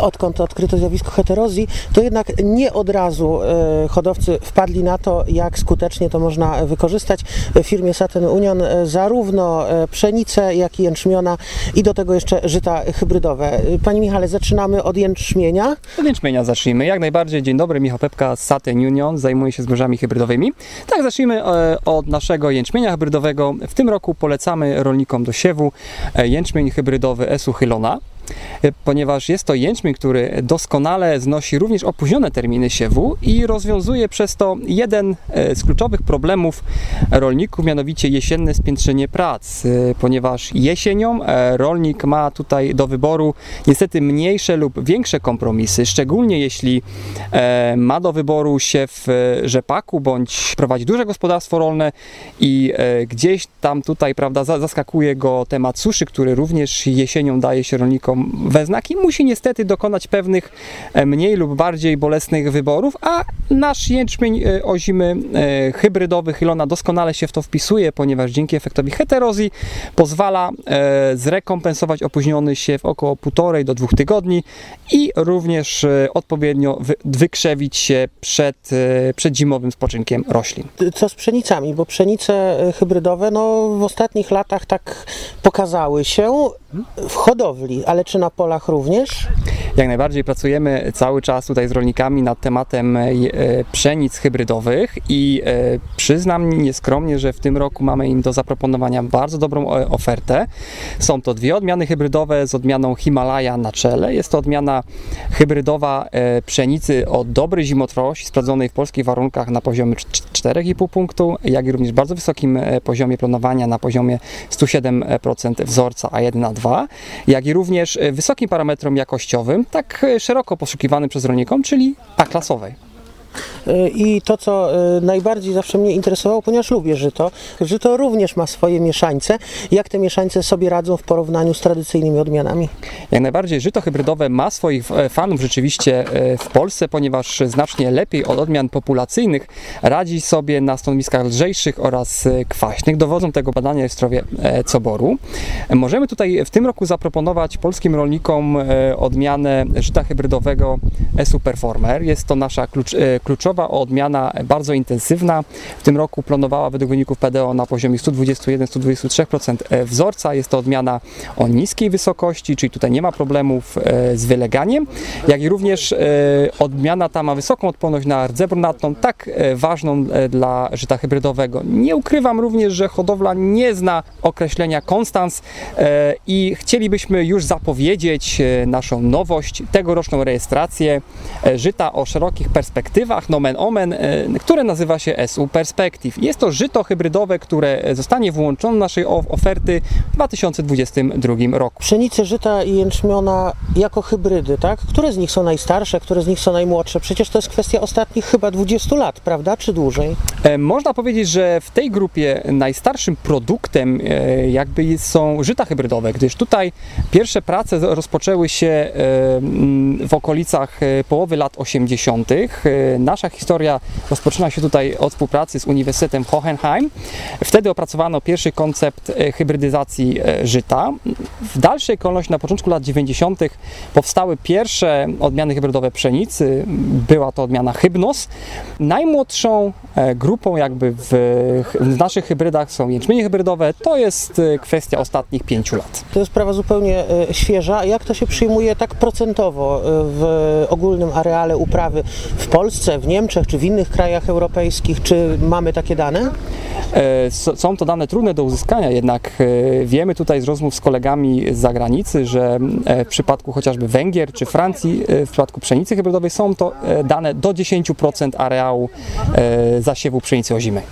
odkąd odkryto zjawisko heterozji, to jednak nie od razu e, hodowcy wpadli na to, jak skutecznie to można wykorzystać. W firmie Saturn Union e, zarówno e, pszenicę, jak i jęczmiona i do tego jeszcze żyta hybrydowe. Panie Michale, zaczynamy od jęczmienia. Od jęczmienia zacznijmy. Jak najbardziej. Dzień dobry, Michał Pepka z Saturn Union. Zajmuję się zbożami hybrydowymi. Tak, zacznijmy od naszego jęczmienia hybrydowego. W tym roku polecamy rolnikom do siewu jęczmień hybrydowy Esu Chylona. E, Ponieważ jest to jęczmień, który doskonale znosi również opóźnione terminy siewu i rozwiązuje przez to jeden e, z kluczowych problemów rolników, mianowicie jesienne spiętrzenie prac. E, Ponieważ jesienią rolnik ma tutaj do wyboru niestety mniejsze lub większe kompromisy, szczególnie jeśli ma do wyboru siew rzepaku bądź prowadzi duże gospodarstwo rolne i gdzieś tam tutaj prawda, za- zaskakuje go temat suszy, który również jesienią daje się rolnikom we znak i musi niestety dokonać pewnych e, mniej lub bardziej bolesnych wyborów, a nasz jęczmień e, ozimy e, hybrydowy Chylona doskonale się w to wpisuje, ponieważ dzięki efektowi heterozji pozwala zrekompensować opóźniony siew około 1,5 do 2 tygodni i również odpowiednio wy, wykrzewić się przed, przed zimowym spoczynkiem roślin. Co z pszenicami? Bo pszenice hybrydowe no, w ostatnich latach tak pokazały się w hodowli, ale czy na polach również? Jak najbardziej pracujemy cały czas tutaj z rolnikami nad tematem e, pszenic hybrydowych i e, przyznam nieskromnie, że w tym roku mamy im do zaproponowania bardzo dobrą e, ofertę. Są to dwie odmiany hybrydowe z odmianą Himalaya na czele. Jest to odmiana hybrydowa pszenicy o dobrej zimotrwałości, sprawdzonej w polskich warunkach na poziomie cz- 4,5 punktu, jak i również bardzo wysokim poziomie planowania na poziomie 107% wzorca A1A2, jak i również wysokim parametrom jakościowym, tak e, szeroko poszukiwanym przez rolnikom, czyli A-klasowej. Y, I to, co y, najbardziej zawsze mnie interesowało, ponieważ lubię żyto, żyto również ma swoje mieszańce. Jak te mieszańce sobie radzą w porównaniu z tradycyjnymi odmianami? Jak najbardziej żyto hybrydowe ma swoich e, fanów rzeczywiście e, w Polsce, ponieważ znacznie lepiej od odmian populacyjnych radzi sobie na stanowiskach lżejszych oraz e, kwaśnych. Dowodzą tego badania rejestrowie e, Coboru. Możemy tutaj w tym roku zaproponować polskim rolnikom e, odmianę żyta hybrydowego ESU Performer. Jest to nasza klucz, e, kluczowa odmiana, bardzo intensywna. W tym roku planowała według wyników PDO na poziomie 121-123% e, wzorca. Jest to odmiana o niskiej wysokości, czyli tutaj nie ma problemów e, z wyleganiem, jak i również e, odmiana ta ma wysoką odporność na rdze brunatną, tak ważną dla żyta hybrydowego. Nie ukrywam również, że hodowla nie zna określenia konstans i chcielibyśmy już zapowiedzieć naszą nowość, tegoroczną rejestrację żyta o szerokich perspektywach, nomen omen, e, które nazywa się SU Perspective. Jest to żyto hybrydowe, które zostanie włączone do naszej of- oferty w 2022 roku. Pszenice, żyta i jęczmiona jako hybrydy, tak? Które z nich są najstarsze, które z nich są najmłodsze? Przecież to jest kwestia ostatnich chyba 20 lat, prawda? Czy dłużej? E, Można powiedzieć, że w tej grupie najstarszym produktem e, jakby są żyta hybrydowe, gdyż tutaj pierwsze prace rozpoczęły się w okolicach połowy lat 80. E, Nasza historia rozpoczyna się tutaj od współpracy z Uniwersytetem Hohenheim. Wtedy opracowano pierwszy koncept e, hybrydyzacji e, żyta. W dalszej kolejności na początku lat 90. powstały pierwsze odmiany hybrydowe pszenicy. Była to odmiana Hybnos. Najmłodszą e, grupą jakby w, w naszych hybrydach są jęczmienie hybrydowe. To jest kwestia ostatnich pięciu lat. To jest sprawa zupełnie świeża. Jak to się przyjmuje tak procentowo w ogólnym areale uprawy w Polsce, w Niemczech czy w innych krajach europejskich? Czy mamy takie dane? E, Są to dane trudne do uzyskania, jednak e, wiemy tutaj z rozmów z kolegami z zagranicy, że e, w przypadku chociażby Węgier czy Francji, w przypadku pszenicy hybrydowej są to dane do 10% areału zasiewu pszenicy ozimej.